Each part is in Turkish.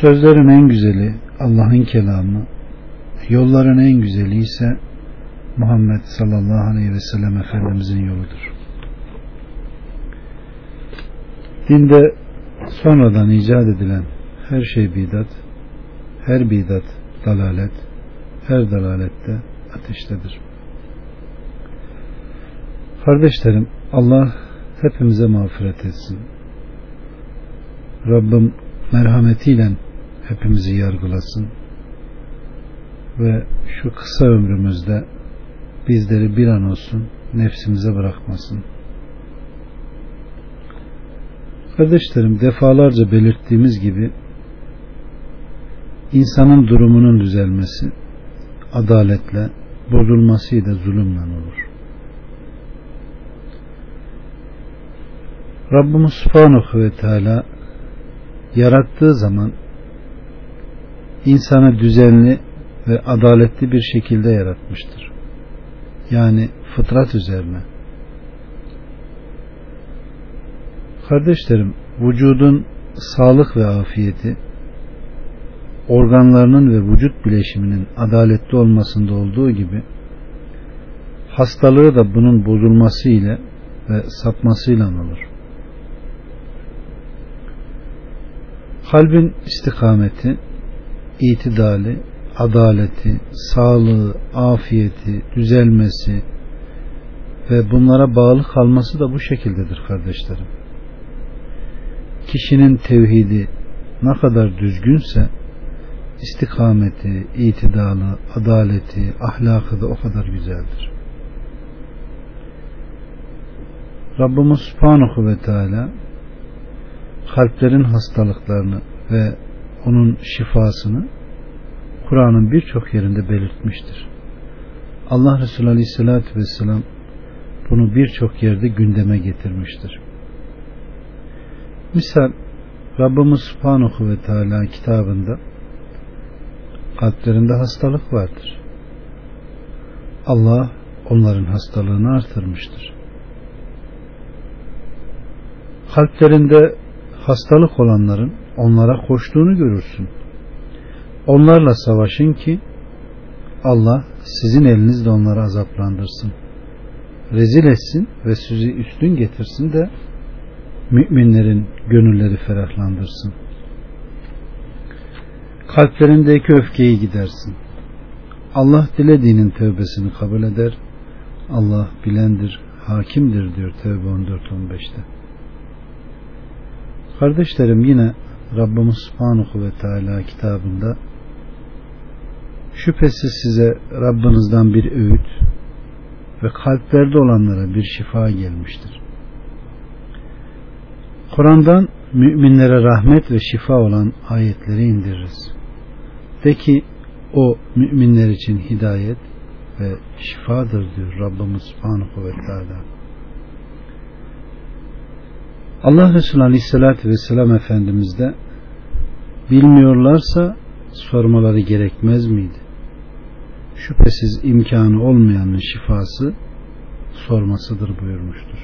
Sözlerin en güzeli Allah'ın kelamı, yolların en güzeli ise Muhammed sallallahu aleyhi ve sellem Efendimizin yoludur. Dinde sonradan icat edilen her şey bidat, her bidat dalalet, her dalalette ateştedir. Kardeşlerim Allah hepimize mağfiret etsin. Rabbim merhametiyle hepimizi yargılasın ve şu kısa ömrümüzde bizleri bir an olsun nefsimize bırakmasın. Kardeşlerim defalarca belirttiğimiz gibi insanın durumunun düzelmesi adaletle, bozulmasıyla zulümle olur. Rabbimiz Subhanahu ve Teala yarattığı zaman insanı düzenli ve adaletli bir şekilde yaratmıştır. Yani fıtrat üzerine. Kardeşlerim, vücudun sağlık ve afiyeti organlarının ve vücut bileşiminin adaletli olmasında olduğu gibi hastalığı da bunun bozulması ile ve sapmasıyla olur. Kalbin istikameti, itidali, adaleti, sağlığı, afiyeti, düzelmesi ve bunlara bağlı kalması da bu şekildedir kardeşlerim. Kişinin tevhidi ne kadar düzgünse istikameti, itidalı, adaleti, ahlakı da o kadar güzeldir. Rabbimiz Subhanahu ve Teala kalplerin hastalıklarını ve onun şifasını Kur'an'ın birçok yerinde belirtmiştir. Allah Resulü Aleyhisselatü Vesselam bunu birçok yerde gündeme getirmiştir. Misal Rabbimiz Subhanahu ve Teala kitabında kalplerinde hastalık vardır. Allah onların hastalığını artırmıştır. Kalplerinde hastalık olanların onlara koştuğunu görürsün. Onlarla savaşın ki Allah sizin elinizle onları azaplandırsın. Rezil etsin ve sizi üstün getirsin de müminlerin gönülleri ferahlandırsın. Kalplerindeki öfkeyi gidersin. Allah dilediğinin tövbesini kabul eder. Allah bilendir, hakimdir diyor Tevbe 14-15'te. Kardeşlerim yine Rabbimiz Subhanahu ve Teala kitabında şüphesiz size Rabbinizden bir öğüt ve kalplerde olanlara bir şifa gelmiştir. Kur'an'dan müminlere rahmet ve şifa olan ayetleri indiririz. De ki o müminler için hidayet ve şifadır diyor Rabbimiz Subhanahu ve Teala. Allah Resulü Aleyhisselatü Vesselam Efendimiz de bilmiyorlarsa sormaları gerekmez miydi? Şüphesiz imkanı olmayanın şifası sormasıdır buyurmuştur.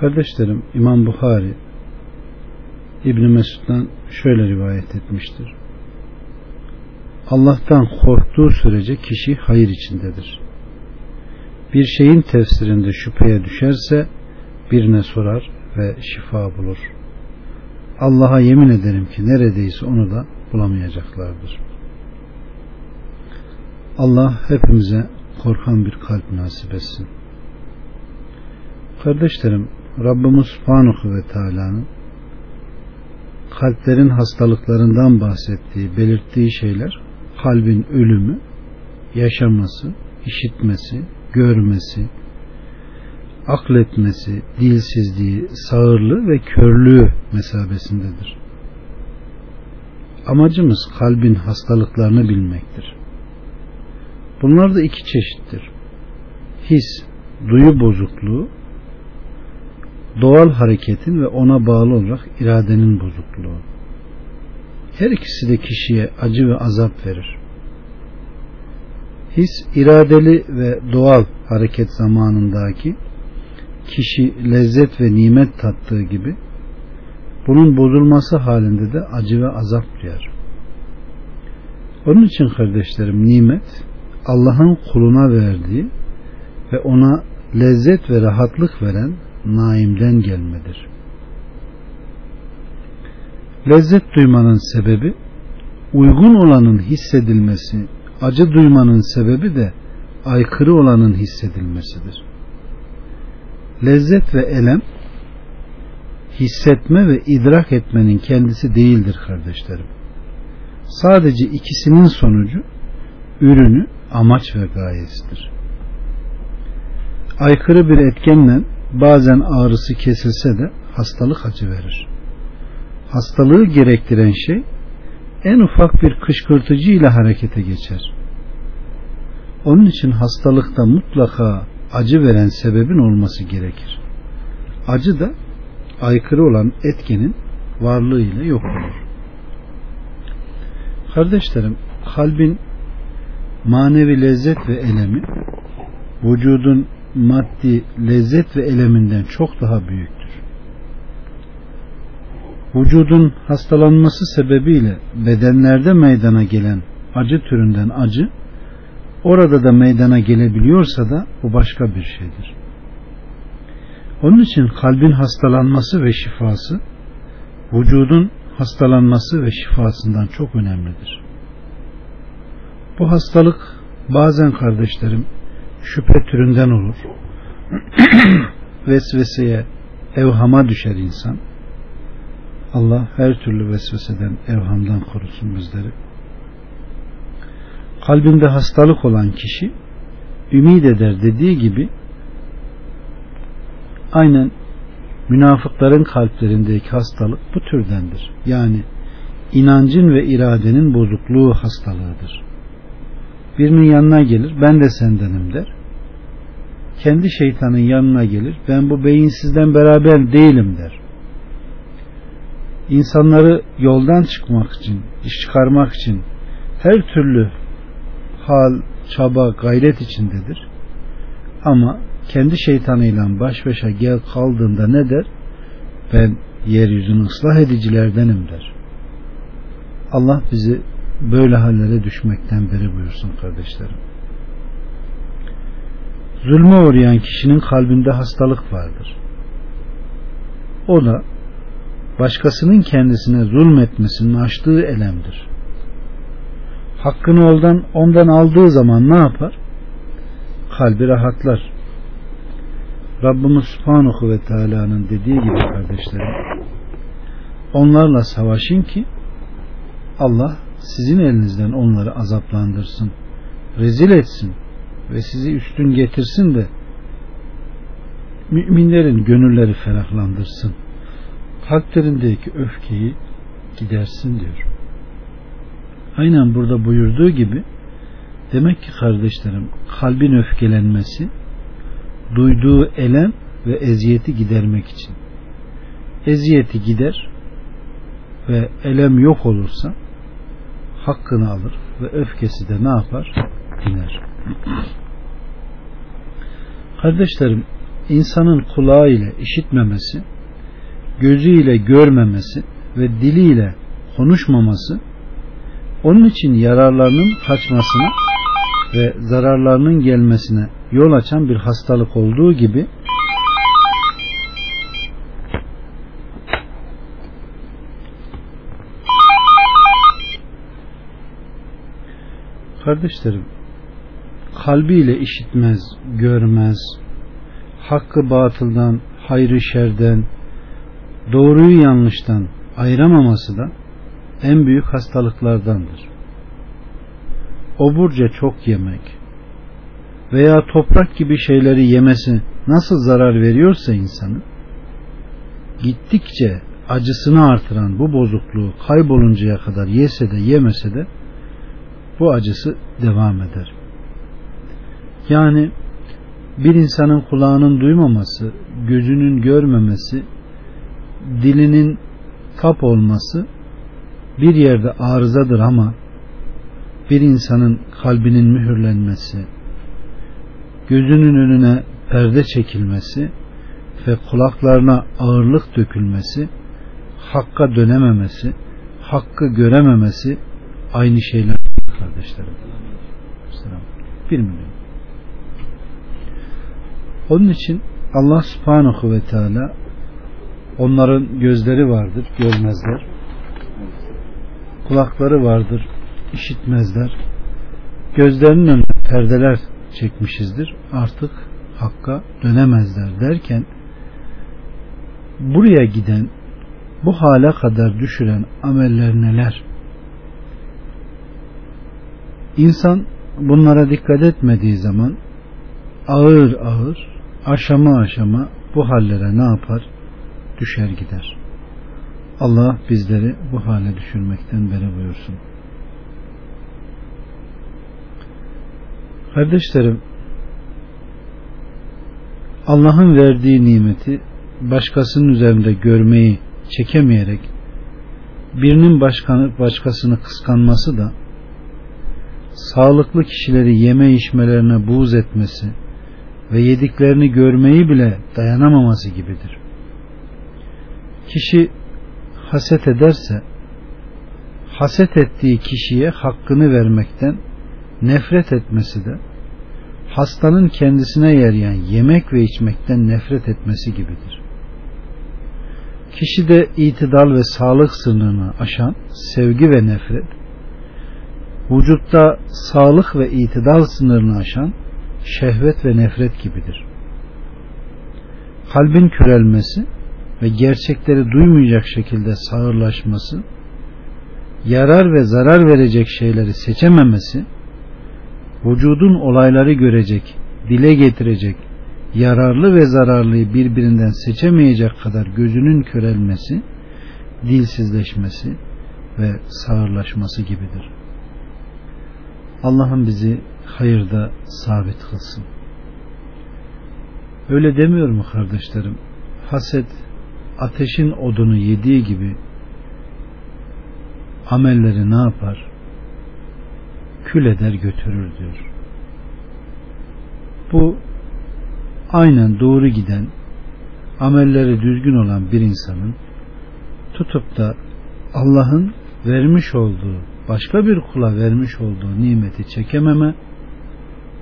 Kardeşlerim İmam Bukhari İbn Mesud'dan şöyle rivayet etmiştir. Allah'tan korktuğu sürece kişi hayır içindedir. Bir şeyin tefsirinde şüpheye düşerse birine sorar ve şifa bulur. Allah'a yemin ederim ki neredeyse onu da bulamayacaklardır. Allah hepimize korkan bir kalp nasip etsin. Kardeşlerim Rabbimiz Subhanahu ve Teala'nın kalplerin hastalıklarından bahsettiği, belirttiği şeyler kalbin ölümü, yaşaması, işitmesi, görmesi, akletmesi, dilsizliği, sağırlığı ve körlüğü mesabesindedir. amacımız kalbin hastalıklarını bilmektir. Bunlar da iki çeşittir. His, duyu bozukluğu, doğal hareketin ve ona bağlı olarak iradenin bozukluğu. Her ikisi de kişiye acı ve azap verir. His, iradeli ve doğal hareket zamanındaki kişi lezzet ve nimet tattığı gibi bunun bozulması halinde de acı ve azap duyar. Onun için kardeşlerim nimet Allah'ın kuluna verdiği ve ona lezzet ve rahatlık veren naimden gelmedir. Lezzet duymanın sebebi uygun olanın hissedilmesi, acı duymanın sebebi de aykırı olanın hissedilmesidir. Lezzet ve elem hissetme ve idrak etmenin kendisi değildir kardeşlerim. Sadece ikisinin sonucu ürünü, amaç ve gayesidir. Aykırı bir etkenle bazen ağrısı kesilse de hastalık acı verir. Hastalığı gerektiren şey en ufak bir kışkırtıcı ile harekete geçer. Onun için hastalıkta mutlaka acı veren sebebin olması gerekir. Acı da aykırı olan etkenin varlığıyla yok olur. Kardeşlerim, kalbin manevi lezzet ve elemi vücudun maddi lezzet ve eleminden çok daha büyüktür. Vücudun hastalanması sebebiyle bedenlerde meydana gelen acı türünden acı orada da meydana gelebiliyorsa da bu başka bir şeydir. Onun için kalbin hastalanması ve şifası vücudun hastalanması ve şifasından çok önemlidir. Bu hastalık bazen kardeşlerim şüphe türünden olur. Vesveseye, evhama düşer insan. Allah her türlü vesveseden, evhamdan korusun bizleri. Kalbinde hastalık olan kişi ümid eder dediği gibi aynen münafıkların kalplerindeki hastalık bu türdendir. Yani inancın ve iradenin bozukluğu hastalığıdır. Birinin yanına gelir ben de sendenim der. Kendi şeytanın yanına gelir ben bu beyinsizden beraber değilim der. İnsanları yoldan çıkmak için, iş çıkarmak için her türlü hal, çaba, gayret içindedir. Ama kendi şeytanıyla baş başa gel kaldığında ne der? Ben yeryüzünü ıslah edicilerdenim der. Allah bizi böyle hallere düşmekten beri buyursun kardeşlerim. Zulme uğrayan kişinin kalbinde hastalık vardır. O da başkasının kendisine zulmetmesinin açtığı elemdir. Hakkını ondan, ondan aldığı zaman ne yapar? Kalbi rahatlar. Rabbimiz Subhanahu ve Teala'nın dediği gibi kardeşlerim onlarla savaşın ki Allah sizin elinizden onları azaplandırsın, rezil etsin ve sizi üstün getirsin de müminlerin gönülleri ferahlandırsın. Kalplerindeki öfkeyi gidersin diyor. Aynen burada buyurduğu gibi demek ki kardeşlerim kalbin öfkelenmesi duyduğu elem ve eziyeti gidermek için. Eziyeti gider ve elem yok olursa hakkını alır ve öfkesi de ne yapar? Diner. Kardeşlerim insanın kulağı ile işitmemesi, gözüyle görmemesi ve diliyle konuşmaması onun için yararlarının kaçmasına ve zararlarının gelmesine yol açan bir hastalık olduğu gibi Kardeşlerim, kalbiyle işitmez, görmez, hakkı batıldan, hayrı şerden, doğruyu yanlıştan ayıramaması da en büyük hastalıklardandır. Oburca çok yemek veya toprak gibi şeyleri yemesi nasıl zarar veriyorsa insanı, gittikçe acısını artıran bu bozukluğu kayboluncaya kadar yese de yemese de bu acısı devam eder. Yani bir insanın kulağının duymaması, gözünün görmemesi, dilinin kap olması bir yerde arızadır ama bir insanın kalbinin mühürlenmesi, gözünün önüne perde çekilmesi ve kulaklarına ağırlık dökülmesi, hakka dönememesi, hakkı görememesi aynı şeyler kardeşlerim. Bir milyon. Onun için Allah subhanahu ve teala onların gözleri vardır, görmezler. Kulakları vardır, işitmezler. Gözlerinin önüne perdeler çekmişizdir. Artık hakka dönemezler derken buraya giden bu hale kadar düşüren ameller neler? İnsan bunlara dikkat etmediği zaman ağır ağır aşama aşama bu hallere ne yapar? Düşer gider. Allah bizleri bu hale düşürmekten beri buyursun. Kardeşlerim Allah'ın verdiği nimeti başkasının üzerinde görmeyi çekemeyerek birinin başkanı, başkasını kıskanması da sağlıklı kişileri yeme içmelerine buğz etmesi ve yediklerini görmeyi bile dayanamaması gibidir. Kişi haset ederse haset ettiği kişiye hakkını vermekten nefret etmesi de hastanın kendisine yarayan yemek ve içmekten nefret etmesi gibidir. Kişi de itidal ve sağlık sınırını aşan sevgi ve nefret, vücutta sağlık ve itidal sınırını aşan şehvet ve nefret gibidir. Kalbin körelmesi ve gerçekleri duymayacak şekilde sağırlaşması, yarar ve zarar verecek şeyleri seçememesi, vücudun olayları görecek, dile getirecek, yararlı ve zararlıyı birbirinden seçemeyecek kadar gözünün körelmesi, dilsizleşmesi ve sağırlaşması gibidir. Allah'ım bizi hayırda sabit kılsın. Öyle demiyor mu kardeşlerim? Haset ateşin odunu yediği gibi amelleri ne yapar? Kül eder götürür diyor. Bu aynen doğru giden amelleri düzgün olan bir insanın tutup da Allah'ın vermiş olduğu başka bir kula vermiş olduğu nimeti çekememe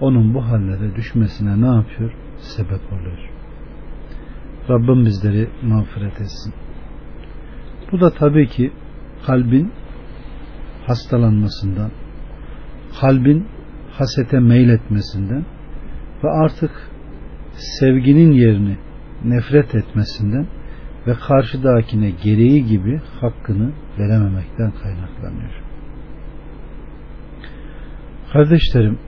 onun bu hallere düşmesine ne yapıyor? Sebep oluyor. Rabbim bizleri mağfiret etsin. Bu da tabii ki kalbin hastalanmasından, kalbin hasete meyletmesinden ve artık sevginin yerini nefret etmesinden ve karşıdakine gereği gibi hakkını verememekten kaynaklanıyor. Kardeşlerim,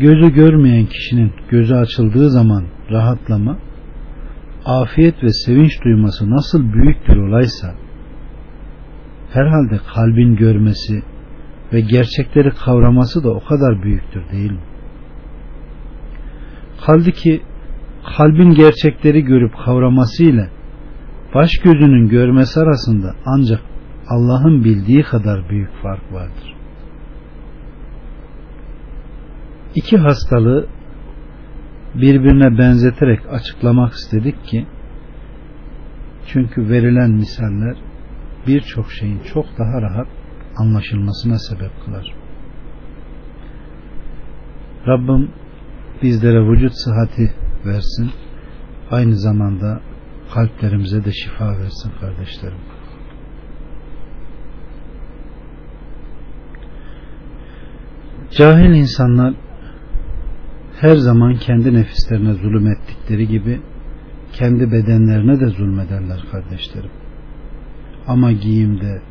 gözü görmeyen kişinin gözü açıldığı zaman rahatlama, afiyet ve sevinç duyması nasıl büyük bir olaysa, herhalde kalbin görmesi ve gerçekleri kavraması da o kadar büyüktür değil mi? Kaldı ki kalbin gerçekleri görüp kavraması ile baş gözünün görmesi arasında ancak Allah'ın bildiği kadar büyük fark vardır. İki hastalığı birbirine benzeterek açıklamak istedik ki çünkü verilen misaller birçok şeyin çok daha rahat anlaşılmasına sebep kılar. Rabbim bizlere vücut sıhhati versin. Aynı zamanda kalplerimize de şifa versin kardeşlerim. Cahil insanlar her zaman kendi nefislerine zulüm ettikleri gibi kendi bedenlerine de zulmederler kardeşlerim. Ama giyimde,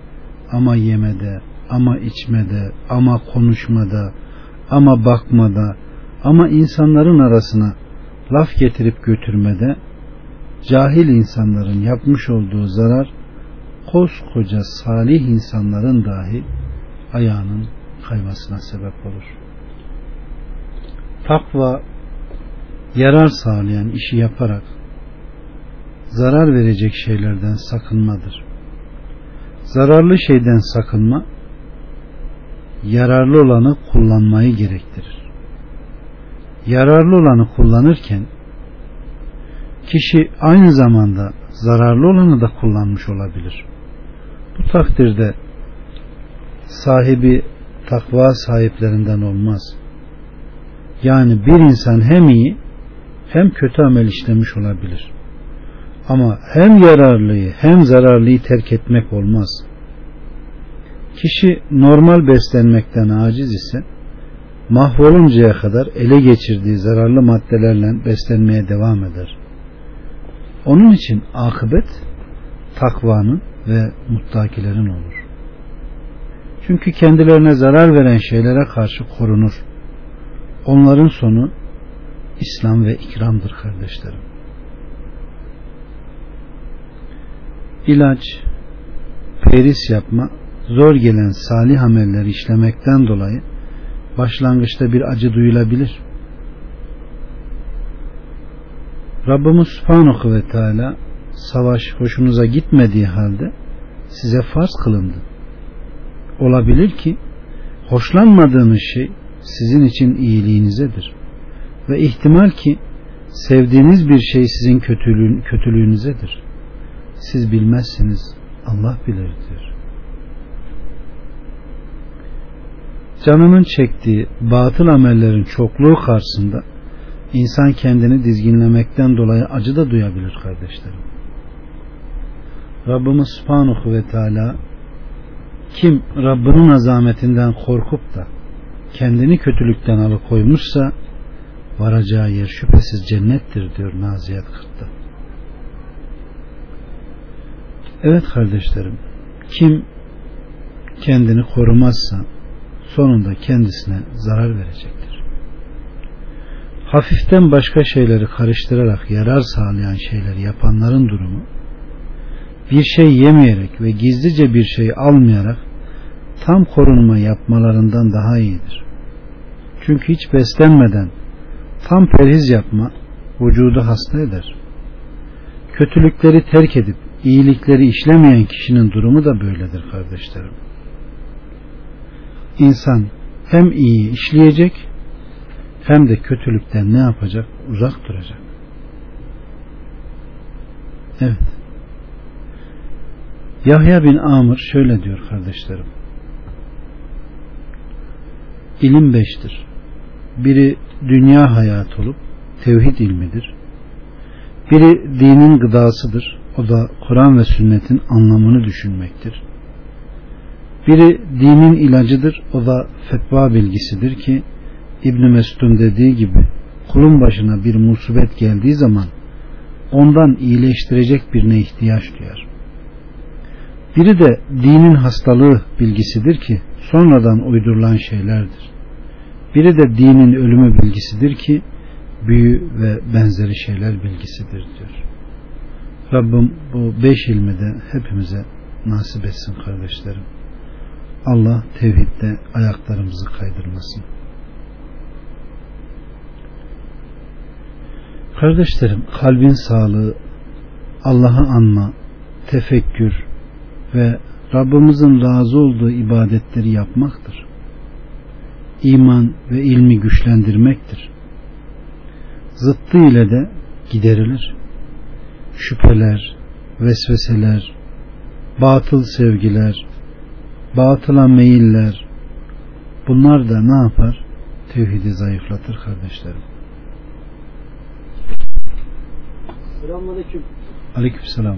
ama yemede, ama içmede, ama konuşmada, ama bakmada, ama insanların arasına laf getirip götürmede cahil insanların yapmış olduğu zarar koskoca salih insanların dahi ayağının kaymasına sebep olur. Takva yarar sağlayan işi yaparak zarar verecek şeylerden sakınmadır. Zararlı şeyden sakınma yararlı olanı kullanmayı gerektirir. Yararlı olanı kullanırken kişi aynı zamanda zararlı olanı da kullanmış olabilir. Bu takdirde sahibi takva sahiplerinden olmaz. Yani bir insan hem iyi hem kötü amel işlemiş olabilir. Ama hem yararlıyı hem zararlıyı terk etmek olmaz. Kişi normal beslenmekten aciz ise mahvoluncaya kadar ele geçirdiği zararlı maddelerle beslenmeye devam eder. Onun için akıbet takvanın ve muttakilerin olur. Çünkü kendilerine zarar veren şeylere karşı korunur. Onların sonu İslam ve ikramdır kardeşlerim. İlaç, peris yapma, zor gelen salih amelleri işlemekten dolayı başlangıçta bir acı duyulabilir. Rabbimiz Subhanahu ve Teala savaş hoşunuza gitmediği halde size farz kılındı. Olabilir ki hoşlanmadığınız şey sizin için iyiliğinizedir. Ve ihtimal ki sevdiğiniz bir şey sizin kötülüğün, kötülüğünüzedir. Siz bilmezsiniz. Allah bilir diyor. Canının çektiği batıl amellerin çokluğu karşısında insan kendini dizginlemekten dolayı acı da duyabilir kardeşlerim. Rabbimiz Subhanahu ve Teala kim Rabbinin azametinden korkup da kendini kötülükten alıkoymuşsa varacağı yer şüphesiz cennettir diyor Naziyat 40'ta. Evet kardeşlerim kim kendini korumazsa sonunda kendisine zarar verecektir. Hafiften başka şeyleri karıştırarak yarar sağlayan şeyleri yapanların durumu bir şey yemeyerek ve gizlice bir şey almayarak tam korunma yapmalarından daha iyidir. Çünkü hiç beslenmeden tam perhiz yapma vücudu hasta eder. Kötülükleri terk edip iyilikleri işlemeyen kişinin durumu da böyledir kardeşlerim. İnsan hem iyi işleyecek hem de kötülükten ne yapacak? Uzak duracak. Evet. Yahya bin Amr şöyle diyor kardeşlerim. İlim beştir. Biri dünya hayatı olup tevhid ilmidir. Biri dinin gıdasıdır. O da Kur'an ve sünnetin anlamını düşünmektir. Biri dinin ilacıdır. O da fetva bilgisidir ki İbn Mesud'un dediği gibi kulun başına bir musibet geldiği zaman ondan iyileştirecek birine ihtiyaç duyar. Biri de dinin hastalığı bilgisidir ki sonradan uydurulan şeylerdir. Biri de dinin ölümü bilgisidir ki büyü ve benzeri şeyler bilgisidir diyor. Rabbim bu beş ilmi de hepimize nasip etsin kardeşlerim. Allah tevhidde ayaklarımızı kaydırmasın. Kardeşlerim kalbin sağlığı Allah'ı anma, tefekkür ve Rabbimizin razı olduğu ibadetleri yapmaktır. İman ve ilmi güçlendirmektir. Zıttı ile de giderilir. Şüpheler, vesveseler, batıl sevgiler, batıla meyiller bunlar da ne yapar? Tevhidi zayıflatır kardeşlerim. Selamünaleyküm. Aleykümselam.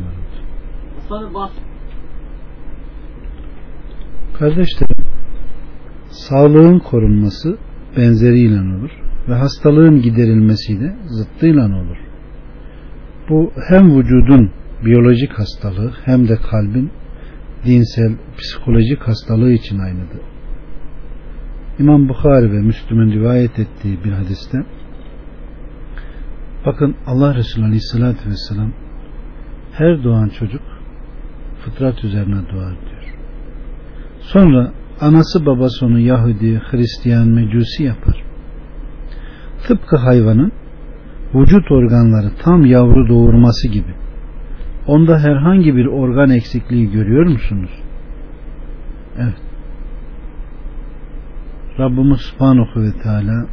Hastanın bahs Kardeşlerim, sağlığın korunması benzeriyle olur ve hastalığın giderilmesi de zıttıyla olur. Bu hem vücudun biyolojik hastalığı hem de kalbin dinsel, psikolojik hastalığı için aynıdır. İmam Bukhari ve Müslüm'ün rivayet ettiği bir hadiste bakın Allah Resulü Aleyhisselatü Vesselam her doğan çocuk fıtrat üzerine doğar diyor. Sonra anası babası onu Yahudi, Hristiyan, Mecusi yapar. Tıpkı hayvanın vücut organları tam yavru doğurması gibi. Onda herhangi bir organ eksikliği görüyor musunuz? Evet. Rabbimiz Subhanahu ve Teala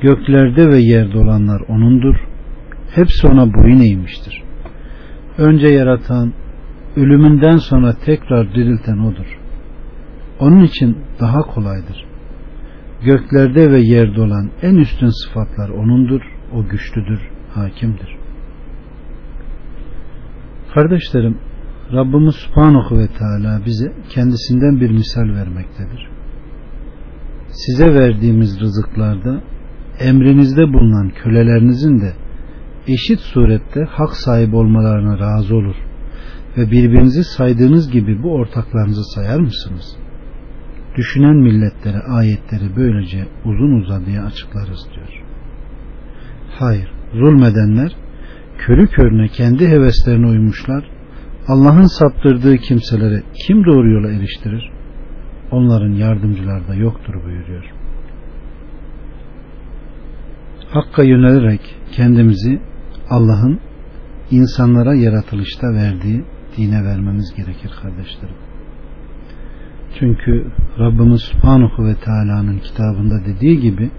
göklerde ve yerde olanlar O'nundur. Hepsi O'na boyun eğmiştir. Önce yaratan, ölümünden sonra tekrar dirilten O'dur. Onun için daha kolaydır. Göklerde ve yerde olan en üstün sıfatlar O'nundur. O güçlüdür, hakimdir. Kardeşlerim, Rabbimiz Subhanahu ve Teala bize kendisinden bir misal vermektedir. Size verdiğimiz rızıklarda emrinizde bulunan kölelerinizin de eşit surette hak sahibi olmalarına razı olur ve birbirinizi saydığınız gibi bu ortaklarınızı sayar mısınız? Düşünen milletlere ayetleri böylece uzun uzadıya açıklarız diyor. Hayır, zulmedenler körü körüne kendi heveslerine uymuşlar. Allah'ın saptırdığı kimselere kim doğru yola eriştirir? Onların yardımcıları da yoktur buyuruyor. Hakka yönelerek kendimizi Allah'ın insanlara yaratılışta verdiği dine vermemiz gerekir kardeşlerim. Çünkü Rabbimiz Subhanahu ve Teala'nın kitabında dediği gibi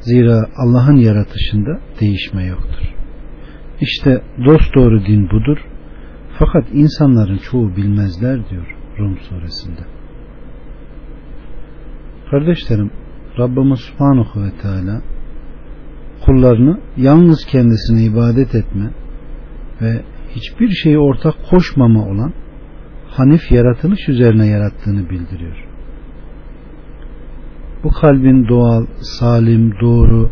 zira Allah'ın yaratışında değişme yoktur. İşte dost doğru din budur. Fakat insanların çoğu bilmezler diyor Rum suresinde. Kardeşlerim Rabbimiz Subhanahu ve Teala kullarını yalnız kendisine ibadet etme ve hiçbir şeyi ortak koşmama olan hanif yaratılış üzerine yarattığını bildiriyor. Bu kalbin doğal, salim, doğru,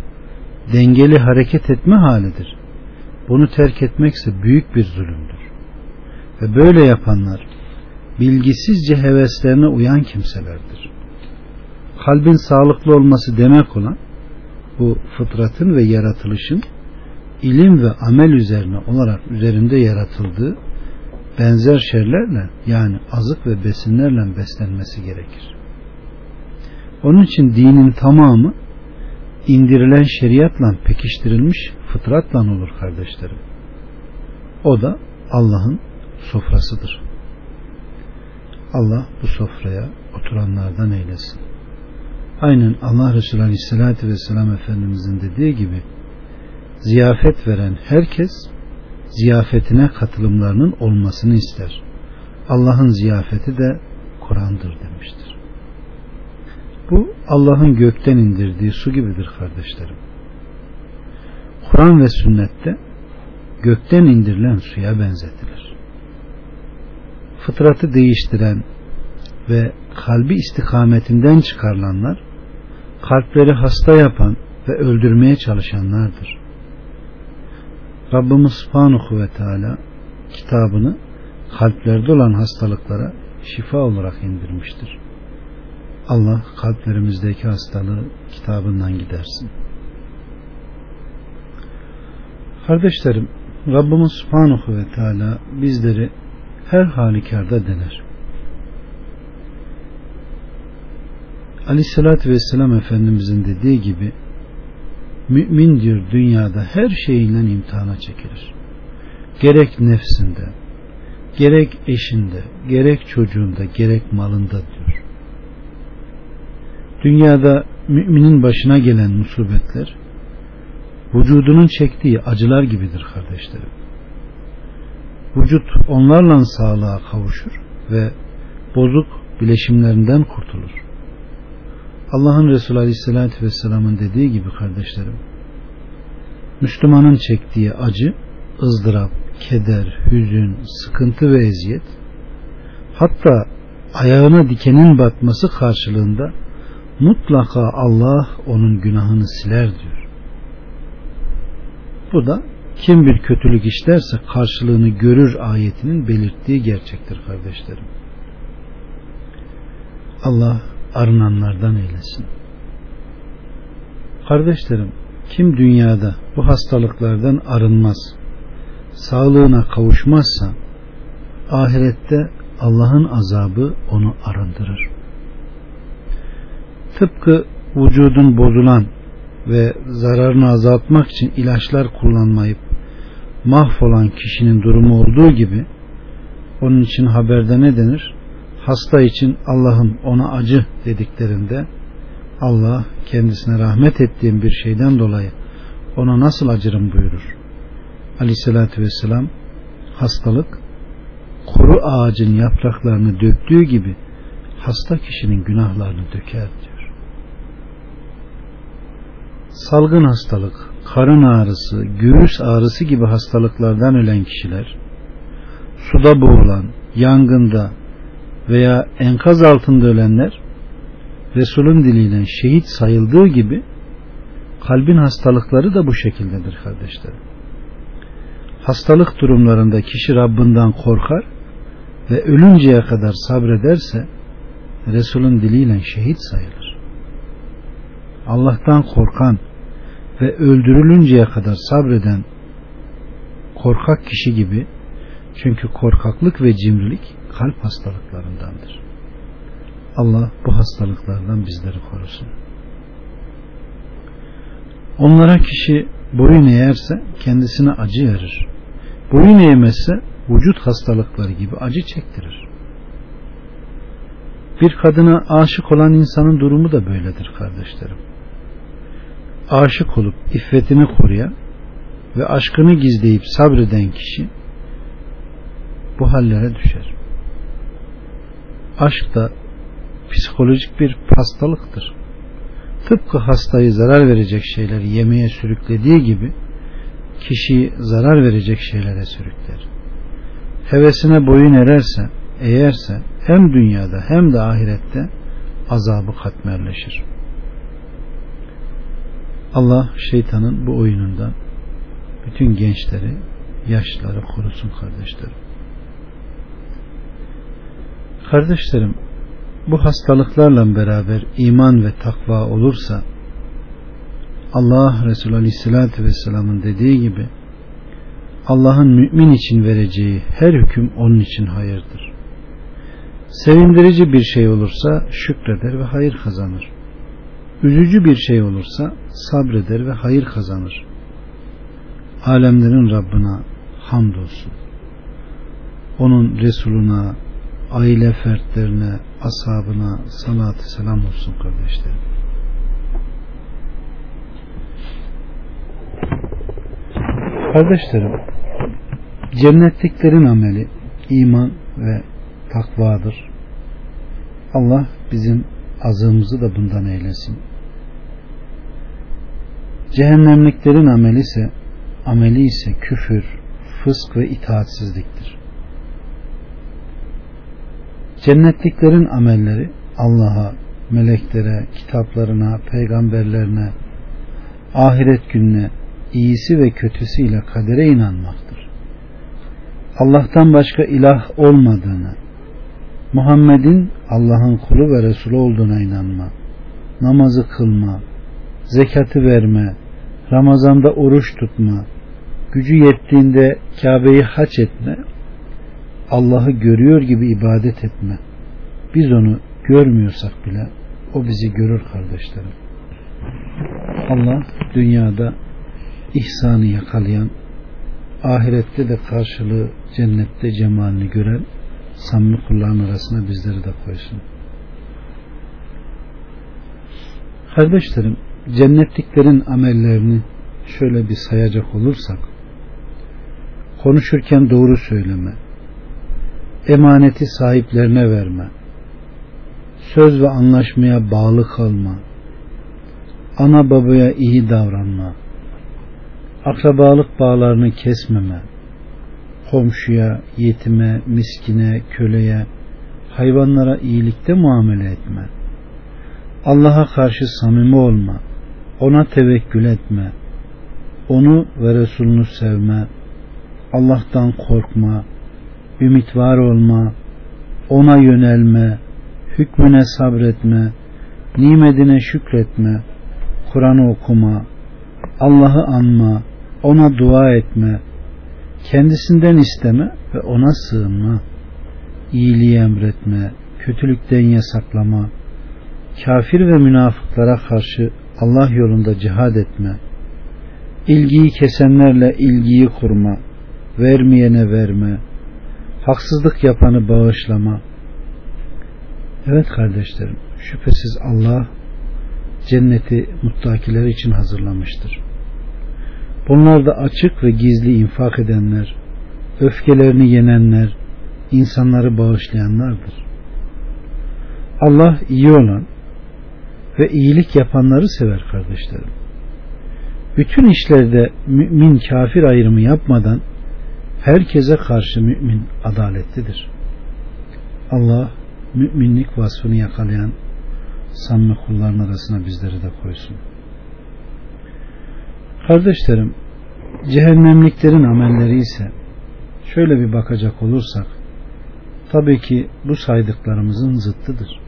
dengeli hareket etme halidir. Bunu terk etmekse büyük bir zulümdür. Ve böyle yapanlar bilgisizce heveslerine uyan kimselerdir. Kalbin sağlıklı olması demek olan bu fıtratın ve yaratılışın ilim ve amel üzerine olarak üzerinde yaratıldığı benzer şeylerle yani azık ve besinlerle beslenmesi gerekir. Onun için dinin tamamı indirilen şeriatla pekiştirilmiş fıtratla olur kardeşlerim. O da Allah'ın sofrasıdır. Allah bu sofraya oturanlardan eylesin. Aynen Allah Resulü Aleyhisselatü Vesselam Efendimizin dediği gibi ziyafet veren herkes ziyafetine katılımlarının olmasını ister. Allah'ın ziyafeti de Kur'an'dır demiştir. Bu Allah'ın gökten indirdiği su gibidir kardeşlerim. Kur'an ve sünnette gökten indirilen suya benzetilir. Fıtratı değiştiren ve kalbi istikametinden çıkarılanlar kalpleri hasta yapan ve öldürmeye çalışanlardır. Rabbimiz Subhanahu ve Teala kitabını kalplerde olan hastalıklara şifa olarak indirmiştir. Allah kalplerimizdeki hastalığı kitabından gidersin. Kardeşlerim, Rabbimiz Subhanahu ve Teala bizleri her halükarda dener. Aleyhissalatü Vesselam Efendimizin dediği gibi mümin diyor dünyada her şeyiyle imtihana çekilir. Gerek nefsinde, gerek eşinde, gerek çocuğunda, gerek malında diyor. Dünyada müminin başına gelen musibetler vücudunun çektiği acılar gibidir kardeşlerim. Vücut onlarla sağlığa kavuşur ve bozuk bileşimlerinden kurtulur. Allah'ın Resulü Aleyhisselatü Vesselam'ın dediği gibi kardeşlerim Müslümanın çektiği acı, ızdırap, keder, hüzün, sıkıntı ve eziyet hatta ayağına dikenin batması karşılığında mutlaka Allah onun günahını siler diyor. Bu da kim bir kötülük işlerse karşılığını görür ayetinin belirttiği gerçektir kardeşlerim. Allah arınanlardan eylesin. Kardeşlerim, kim dünyada bu hastalıklardan arınmaz, sağlığına kavuşmazsa ahirette Allah'ın azabı onu arındırır. Tıpkı vücudun bozulan ve zararını azaltmak için ilaçlar kullanmayıp mahvolan kişinin durumu olduğu gibi onun için haberde ne denir? Hasta için Allah'ım ona acı dediklerinde Allah kendisine rahmet ettiğim bir şeyden dolayı ona nasıl acırım buyurur. Aleyhissalatü vesselam hastalık kuru ağacın yapraklarını döktüğü gibi hasta kişinin günahlarını döker diyor. Salgın hastalık, karın ağrısı, göğüs ağrısı gibi hastalıklardan ölen kişiler, suda boğulan, yangında veya enkaz altında ölenler, Resul'ün diliyle şehit sayıldığı gibi kalbin hastalıkları da bu şekildedir kardeşlerim. Hastalık durumlarında kişi Rabbinden korkar ve ölünceye kadar sabrederse Resul'ün diliyle şehit sayılır. Allah'tan korkan ve öldürülünceye kadar sabreden korkak kişi gibi çünkü korkaklık ve cimrilik kalp hastalıklarındandır. Allah bu hastalıklardan bizleri korusun. Onlara kişi boyun eğerse kendisine acı verir. Boyun eğmezse vücut hastalıkları gibi acı çektirir. Bir kadına aşık olan insanın durumu da böyledir kardeşlerim. Aşık olup iffetini koruyan ve aşkını gizleyip sabreden kişi bu hallere düşer. Aşk da psikolojik bir hastalıktır. Tıpkı hastayı zarar verecek şeyleri yemeye sürüklediği gibi kişiyi zarar verecek şeylere sürükler. Hevesine boyun ererse, eğerse hem dünyada hem de ahirette azabı katmerleşir. Allah şeytanın bu oyunundan bütün gençleri, yaşlıları korusun kardeşlerim. Kardeşlerim, bu hastalıklarla beraber iman ve takva olursa Allah Resulü Aleyhisselatü Vesselam'ın dediği gibi Allah'ın mümin için vereceği her hüküm onun için hayırdır. Sevindirici bir şey olursa şükreder ve hayır kazanır. Üzücü bir şey olursa sabreder ve hayır kazanır. Alemlerin Rabbına hamdolsun. Onun Resuluna, aile fertlerine, ashabına salatı selam olsun kardeşlerim. Kardeşlerim, cennetliklerin ameli iman ve takvadır. Allah bizim azığımızı da bundan eylesin. Cehennemliklerin ameli ise ameli ise küfür, fısk ve itaatsizliktir. Cennetliklerin amelleri Allah'a, meleklere, kitaplarına, peygamberlerine, ahiret gününe, iyisi ve kötüsüyle kadere inanmaktır. Allah'tan başka ilah olmadığını, Muhammed'in Allah'ın kulu ve Resulü olduğuna inanma, namazı kılma, zekatı verme, Ramazanda oruç tutma, gücü yettiğinde Kabe'yi haç etme, Allah'ı görüyor gibi ibadet etme. Biz onu görmüyorsak bile o bizi görür kardeşlerim. Allah dünyada ihsanı yakalayan, ahirette de karşılığı cennette cemalini gören samimi kulların arasına bizleri de koysun. Kardeşlerim, cennetliklerin amellerini şöyle bir sayacak olursak, konuşurken doğru söyleme, emaneti sahiplerine verme, söz ve anlaşmaya bağlı kalma, ana babaya iyi davranma, akrabalık bağlarını kesmeme, komşuya, yetime, miskine, köleye, hayvanlara iyilikte muamele etme, Allah'a karşı samimi olma, ona tevekkül etme, onu ve Resulünü sevme, Allah'tan korkma, ümit var olma, ona yönelme, hükmüne sabretme, nimetine şükretme, Kur'an'ı okuma, Allah'ı anma, ona dua etme, kendisinden isteme ve ona sığınma. iyiliği emretme, kötülükten yasaklama, kafir ve münafıklara karşı Allah yolunda cihad etme, ilgiyi kesenlerle ilgiyi kurma, vermeyene verme, haksızlık yapanı bağışlama. Evet kardeşlerim, şüphesiz Allah cenneti muttakiler için hazırlamıştır. Bunlar da açık ve gizli infak edenler, öfkelerini yenenler, insanları bağışlayanlardır. Allah iyi olan ve iyilik yapanları sever kardeşlerim. Bütün işlerde mümin kafir ayrımı yapmadan herkese karşı mümin adaletlidir. Allah müminlik vasfını yakalayan samimi kulların arasına bizleri de koysun. Kardeşlerim, cehennemliklerin amelleri ise şöyle bir bakacak olursak tabii ki bu saydıklarımızın zıttıdır.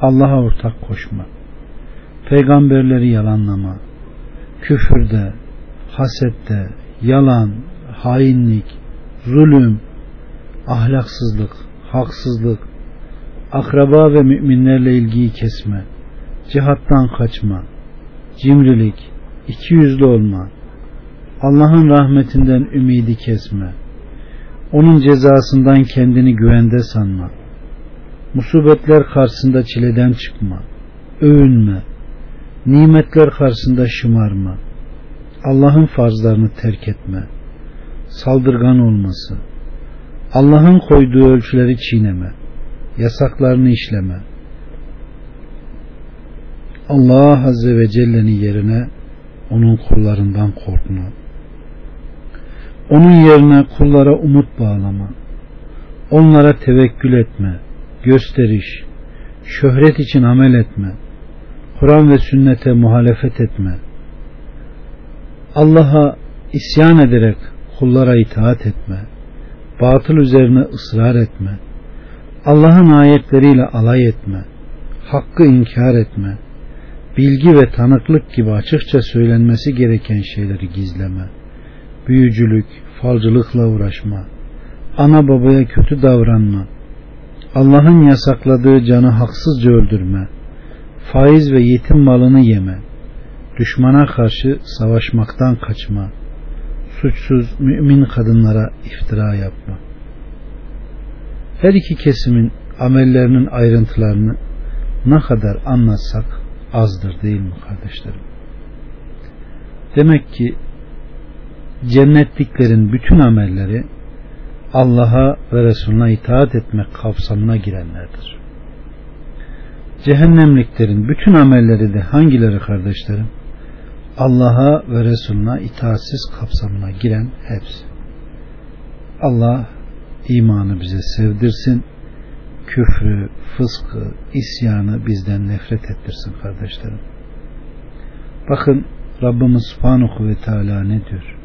Allah'a ortak koşma, peygamberleri yalanlama, küfürde, hasette, yalan, hainlik, zulüm, ahlaksızlık, haksızlık, akraba ve müminlerle ilgiyi kesme, cihattan kaçma, cimrilik, ikiyüzlü olma, Allah'ın rahmetinden ümidi kesme, onun cezasından kendini güvende sanma, musibetler karşısında çileden çıkma, övünme, nimetler karşısında şımarma, Allah'ın farzlarını terk etme, saldırgan olması, Allah'ın koyduğu ölçüleri çiğneme, yasaklarını işleme, Allah Azze ve Celle'nin yerine onun kullarından korkma, onun yerine kullara umut bağlama, onlara tevekkül etme, gösteriş, şöhret için amel etme, Kur'an ve sünnete muhalefet etme, Allah'a isyan ederek kullara itaat etme, batıl üzerine ısrar etme, Allah'ın ayetleriyle alay etme, hakkı inkar etme, bilgi ve tanıklık gibi açıkça söylenmesi gereken şeyleri gizleme, büyücülük, falcılıkla uğraşma, ana babaya kötü davranma, Allah'ın yasakladığı canı haksızca öldürme, faiz ve yetim malını yeme, düşmana karşı savaşmaktan kaçma, suçsuz mümin kadınlara iftira yapma. Her iki kesimin amellerinin ayrıntılarını ne kadar anlatsak azdır değil mi kardeşlerim? Demek ki cennetliklerin bütün amelleri Allah'a ve Resulüne itaat etmek kapsamına girenlerdir. Cehennemliklerin bütün amelleri de hangileri kardeşlerim? Allah'a ve Resulüne itaatsiz kapsamına giren hepsi. Allah imanı bize sevdirsin, küfrü, fıskı, isyanı bizden nefret ettirsin kardeşlerim. Bakın Rabbimiz Subhanahu ve Teala ne diyor?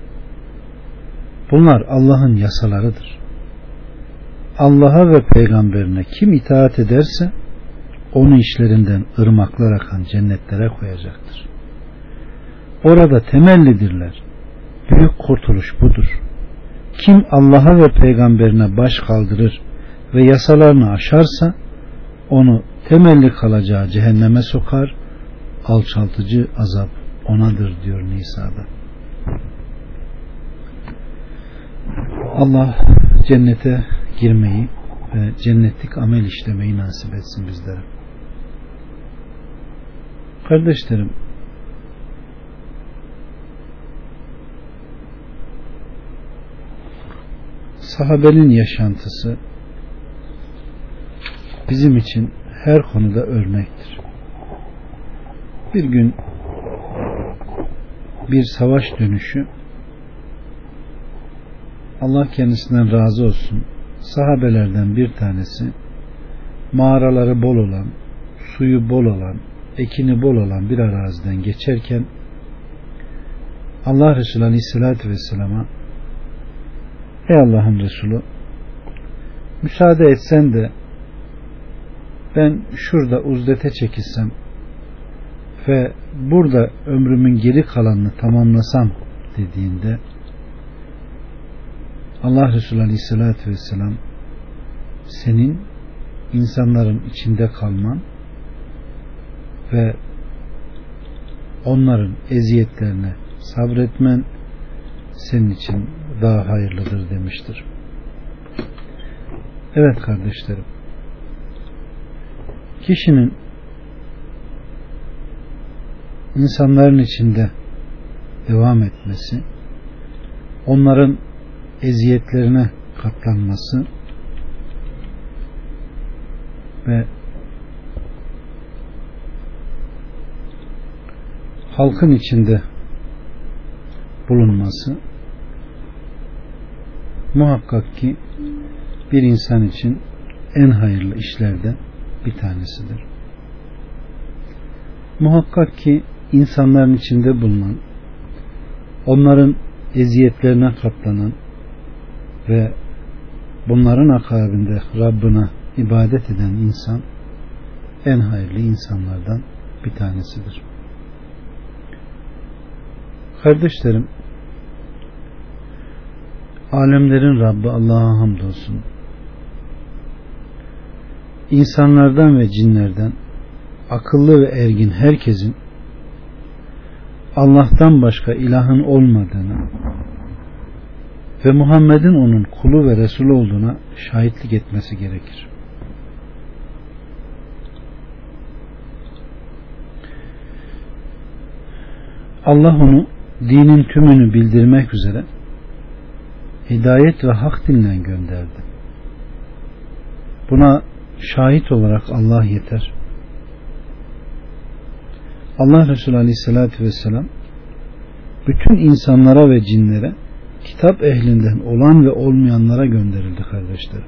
Bunlar Allah'ın yasalarıdır. Allah'a ve peygamberine kim itaat ederse onu işlerinden ırmaklar akan cennetlere koyacaktır. Orada temellidirler. Büyük kurtuluş budur. Kim Allah'a ve peygamberine baş kaldırır ve yasalarını aşarsa onu temelli kalacağı cehenneme sokar, alçaltıcı azap onadır diyor Nisa'da. Allah cennete girmeyi ve cennetlik amel işlemeyi nasip etsin bizlere. Kardeşlerim, sahabenin yaşantısı bizim için her konuda örnektir. Bir gün bir savaş dönüşü Allah kendisinden razı olsun sahabelerden bir tanesi mağaraları bol olan suyu bol olan ekini bol olan bir araziden geçerken Allah Resulü Aleyhisselatü Vesselam'a Ey Allah'ın Resulü müsaade etsen de ben şurada uzdete çekilsem ve burada ömrümün geri kalanını tamamlasam dediğinde Allah Resulü Aleyhisselatü Vesselam senin insanların içinde kalman ve onların eziyetlerine sabretmen senin için daha hayırlıdır demiştir. Evet kardeşlerim. Kişinin insanların içinde devam etmesi, onların eziyetlerine katlanması ve halkın içinde bulunması muhakkak ki bir insan için en hayırlı işlerden bir tanesidir. Muhakkak ki insanların içinde bulunan, onların eziyetlerine katlanan ve bunların akabinde Rabbine ibadet eden insan en hayırlı insanlardan bir tanesidir. Kardeşlerim, alemlerin Rabbi Allah'a hamdolsun. İnsanlardan ve cinlerden akıllı ve ergin herkesin Allah'tan başka ilahın olmadığını ve Muhammed'in onun kulu ve Resul olduğuna şahitlik etmesi gerekir. Allah onu dinin tümünü bildirmek üzere hidayet ve hak dinle gönderdi. Buna şahit olarak Allah yeter. Allah Resulü Aleyhisselatü Vesselam bütün insanlara ve cinlere kitap ehlinden olan ve olmayanlara gönderildi kardeşlerim.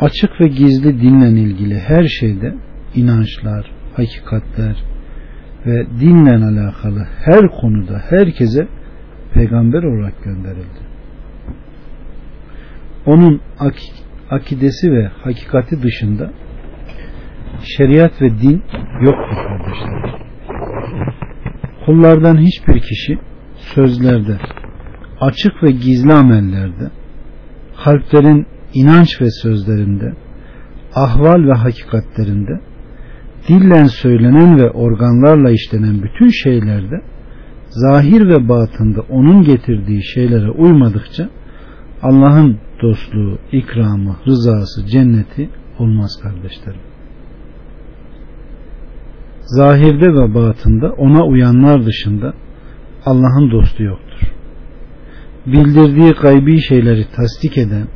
Açık ve gizli dinle ilgili her şeyde inançlar, hakikatler ve dinle alakalı her konuda herkese peygamber olarak gönderildi. Onun akidesi ve hakikati dışında şeriat ve din yoktur kardeşler. Kullardan hiçbir kişi sözlerde, açık ve gizli amellerde, kalplerin inanç ve sözlerinde, ahval ve hakikatlerinde, dillen söylenen ve organlarla işlenen bütün şeylerde, zahir ve batında onun getirdiği şeylere uymadıkça Allah'ın dostluğu, ikramı, rızası, cenneti olmaz kardeşlerim. Zahirde ve batında ona uyanlar dışında Allah'ın dostu yoktur. Bildirdiği gaybi şeyleri tasdik eden,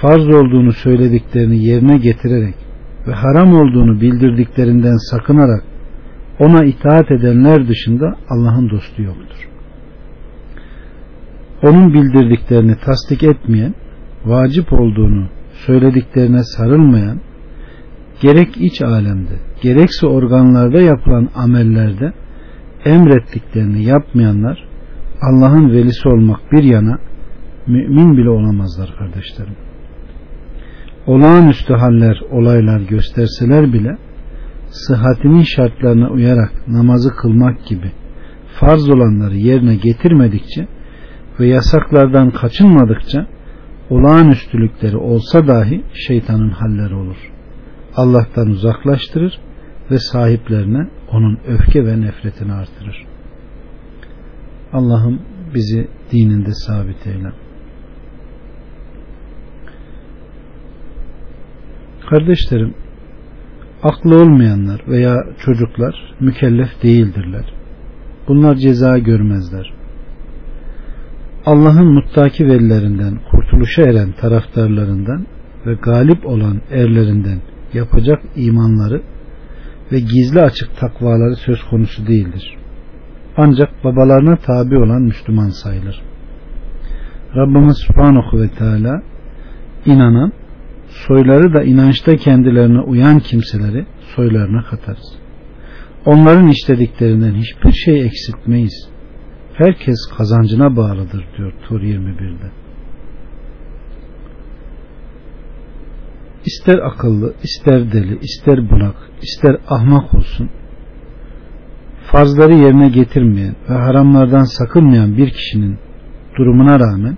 farz olduğunu söylediklerini yerine getirerek ve haram olduğunu bildirdiklerinden sakınarak ona itaat edenler dışında Allah'ın dostu yoktur. Onun bildirdiklerini tasdik etmeyen, vacip olduğunu söylediklerine sarılmayan, gerek iç alemde, gerekse organlarda yapılan amellerde emrettiklerini yapmayanlar Allah'ın velisi olmak bir yana mümin bile olamazlar kardeşlerim. Olağanüstü haller, olaylar gösterseler bile sıhhatinin şartlarına uyarak namazı kılmak gibi farz olanları yerine getirmedikçe ve yasaklardan kaçınmadıkça olağanüstülükleri olsa dahi şeytanın halleri olur. Allah'tan uzaklaştırır ve sahiplerine onun öfke ve nefretini artırır. Allah'ım bizi dininde sabit eyle. Kardeşlerim, aklı olmayanlar veya çocuklar mükellef değildirler. Bunlar ceza görmezler. Allah'ın muttaki velilerinden, kurtuluşa eren taraftarlarından ve galip olan erlerinden yapacak imanları ve gizli açık takvaları söz konusu değildir. Ancak babalarına tabi olan Müslüman sayılır. Rabbimiz Subhanahu ve Teala inanan, soyları da inançta kendilerine uyan kimseleri soylarına katarız. Onların işlediklerinden hiçbir şey eksiltmeyiz. Herkes kazancına bağlıdır diyor Tur 21'de. ister akıllı, ister deli, ister bunak, ister ahmak olsun, farzları yerine getirmeyen ve haramlardan sakınmayan bir kişinin durumuna rağmen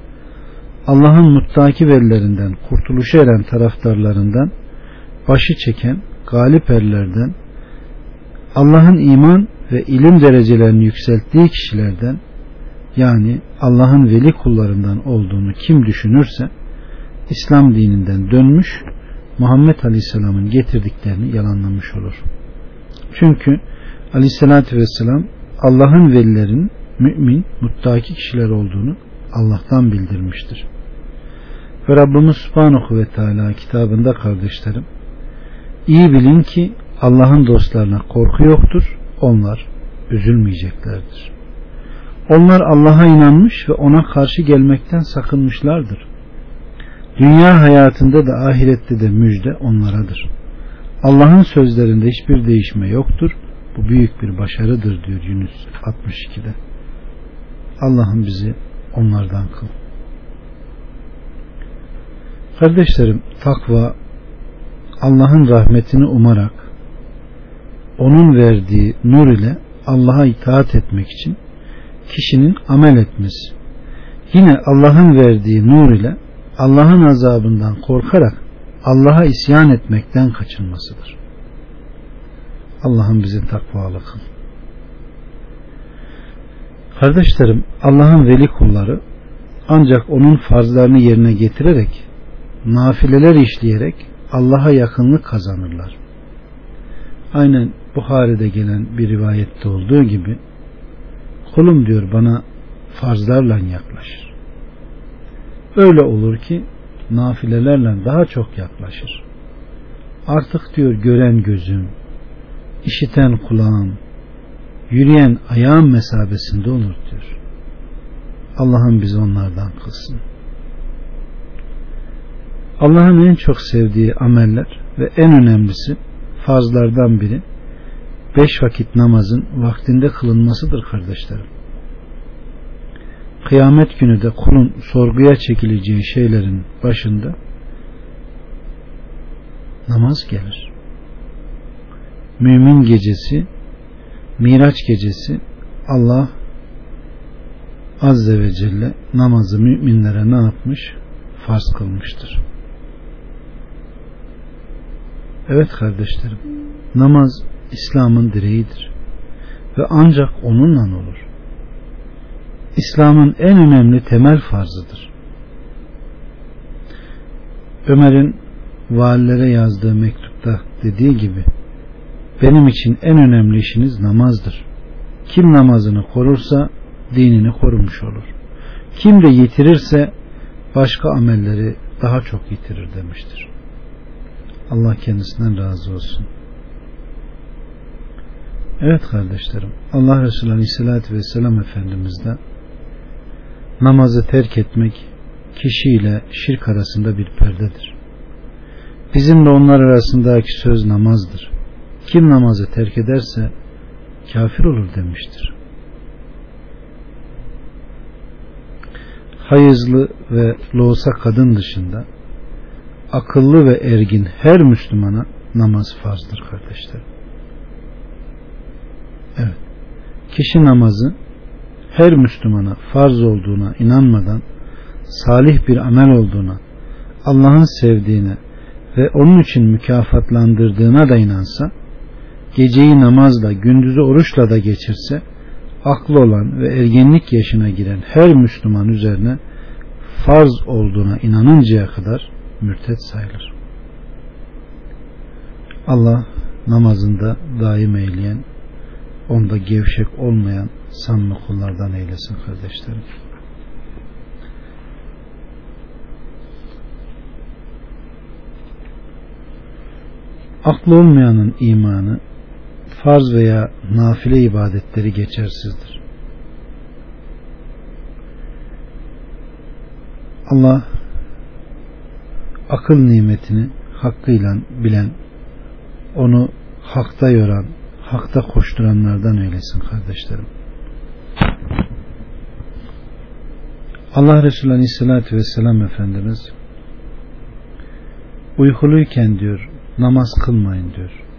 Allah'ın muttaki vellerinden, kurtuluşa eren taraftarlarından, başı çeken, galip erlerden, Allah'ın iman ve ilim derecelerini yükselttiği kişilerden, yani Allah'ın veli kullarından olduğunu kim düşünürse, İslam dininden dönmüş, Muhammed Aleyhisselam'ın getirdiklerini yalanlamış olur. Çünkü Aleyhisselatü Vesselam Allah'ın velilerin mümin, muttaki kişiler olduğunu Allah'tan bildirmiştir. Ve Rabbimiz Subhanahu ve Teala kitabında kardeşlerim iyi bilin ki Allah'ın dostlarına korku yoktur. Onlar üzülmeyeceklerdir. Onlar Allah'a inanmış ve ona karşı gelmekten sakınmışlardır. Dünya hayatında da ahirette de müjde onlaradır. Allah'ın sözlerinde hiçbir değişme yoktur. Bu büyük bir başarıdır diyor Yunus 62'de. Allah'ım bizi onlardan kıl. Kardeşlerim takva Allah'ın rahmetini umarak onun verdiği nur ile Allah'a itaat etmek için kişinin amel etmesi. Yine Allah'ın verdiği nur ile Allah'ın azabından korkarak Allah'a isyan etmekten kaçınmasıdır. Allah'ın bizi takvalı kıl. Kardeşlerim Allah'ın veli kulları ancak onun farzlarını yerine getirerek nafileler işleyerek Allah'a yakınlık kazanırlar. Aynen Buhari'de gelen bir rivayette olduğu gibi kulum diyor bana farzlarla yaklaşır. Öyle olur ki nafilelerle daha çok yaklaşır. Artık diyor gören gözüm, işiten kulağım, yürüyen ayağım mesabesinde olur diyor. Allah'ım bizi onlardan kılsın. Allah'ın en çok sevdiği ameller ve en önemlisi farzlardan biri beş vakit namazın vaktinde kılınmasıdır kardeşlerim. Kıyamet günü de kulun sorguya çekileceği şeylerin başında namaz gelir. Mümin gecesi, Miraç gecesi Allah Azze ve Celle namazı müminlere ne yapmış? Farz kılmıştır. Evet kardeşlerim, namaz İslam'ın direğidir ve ancak onunla olur. İslam'ın en önemli temel farzıdır. Ömer'in valilere yazdığı mektupta dediği gibi benim için en önemli işiniz namazdır. Kim namazını korursa dinini korumuş olur. Kim de yitirirse başka amelleri daha çok yitirir demiştir. Allah kendisinden razı olsun. Evet kardeşlerim Allah Resulü Aleyhisselatü Vesselam Efendimiz de namazı terk etmek kişiyle şirk arasında bir perdedir. Bizimle onlar arasındaki söz namazdır. Kim namazı terk ederse kafir olur demiştir. Hayızlı ve loğusa kadın dışında akıllı ve ergin her Müslümana namaz farzdır kardeşler. Evet. Kişi namazı her Müslümana farz olduğuna inanmadan salih bir amel olduğuna Allah'ın sevdiğine ve onun için mükafatlandırdığına da inansa geceyi namazla gündüzü oruçla da geçirse aklı olan ve ergenlik yaşına giren her Müslüman üzerine farz olduğuna inanıncaya kadar mürtet sayılır. Allah namazında daim eyleyen, onda gevşek olmayan samimi kullardan eylesin kardeşlerim. Aklı olmayanın imanı farz veya nafile ibadetleri geçersizdir. Allah akıl nimetini hakkıyla bilen, onu hakta yoran, hakta koşturanlardan eylesin kardeşlerim. Allah Resulü Aleyhisselatü Vesselam Efendimiz uykuluyken diyor namaz kılmayın diyor.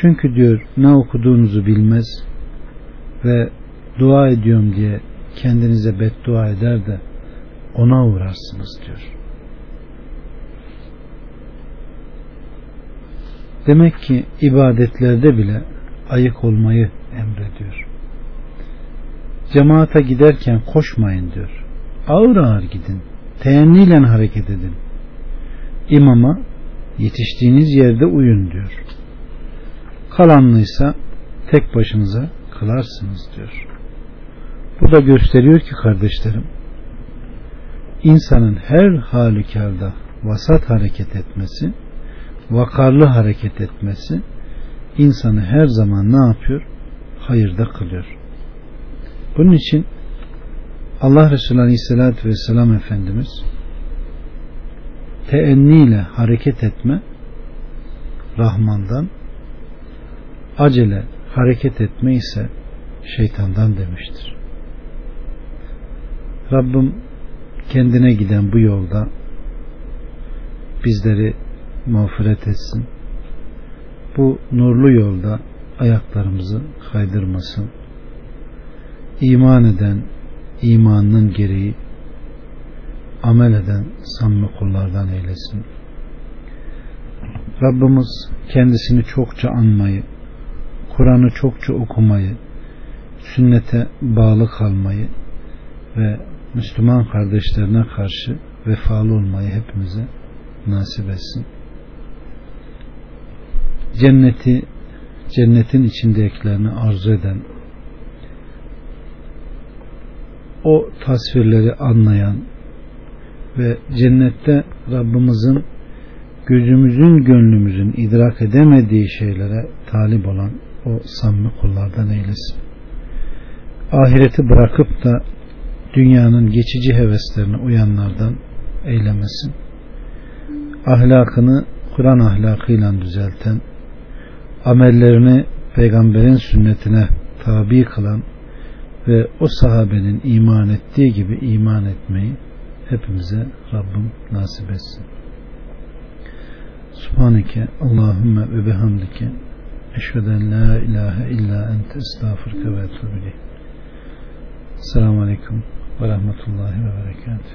Çünkü diyor ne okuduğunuzu bilmez ve dua ediyorum diye kendinize beddua eder de ona uğrarsınız diyor. Demek ki ibadetlerde bile ayık olmayı emrediyor. Cemaate giderken koşmayın diyor. Ağır ağır gidin. Teenniyle hareket edin. İmama yetiştiğiniz yerde uyun diyor. Kalanlıysa tek başınıza kılarsınız diyor. Bu da gösteriyor ki kardeşlerim insanın her halükarda vasat hareket etmesi vakarlı hareket etmesi insanı her zaman ne yapıyor? Hayırda kılıyor. Bunun için Allah Resulü Aleyhisselatü Vesselam Efendimiz teenniyle hareket etme Rahman'dan acele hareket etme ise şeytandan demiştir. Rabbim kendine giden bu yolda bizleri mağfiret etsin. Bu nurlu yolda ayaklarımızı kaydırmasın. İman eden imanının gereği amel eden samimi kullardan eylesin. Rabbimiz kendisini çokça anmayı, Kur'an'ı çokça okumayı, sünnete bağlı kalmayı ve Müslüman kardeşlerine karşı vefalı olmayı hepimize nasip etsin. Cenneti, cennetin içindekilerini arzu eden, o tasvirleri anlayan ve cennette Rabbimizin gözümüzün gönlümüzün idrak edemediği şeylere talip olan o samimi kullardan eylesin. Ahireti bırakıp da dünyanın geçici heveslerine uyanlardan eylemesin. Ahlakını Kur'an ahlakıyla düzelten, amellerini peygamberin sünnetine tabi kılan ve o sahabenin iman ettiği gibi iman etmeyi hepimize Rabbim nasip etsin. Subhaneke Allahümme ve bihamdike أشهد أن لا إله إلا أنت أستغفرك وأتوب إليك. السلام عليكم ورحمة الله وبركاته.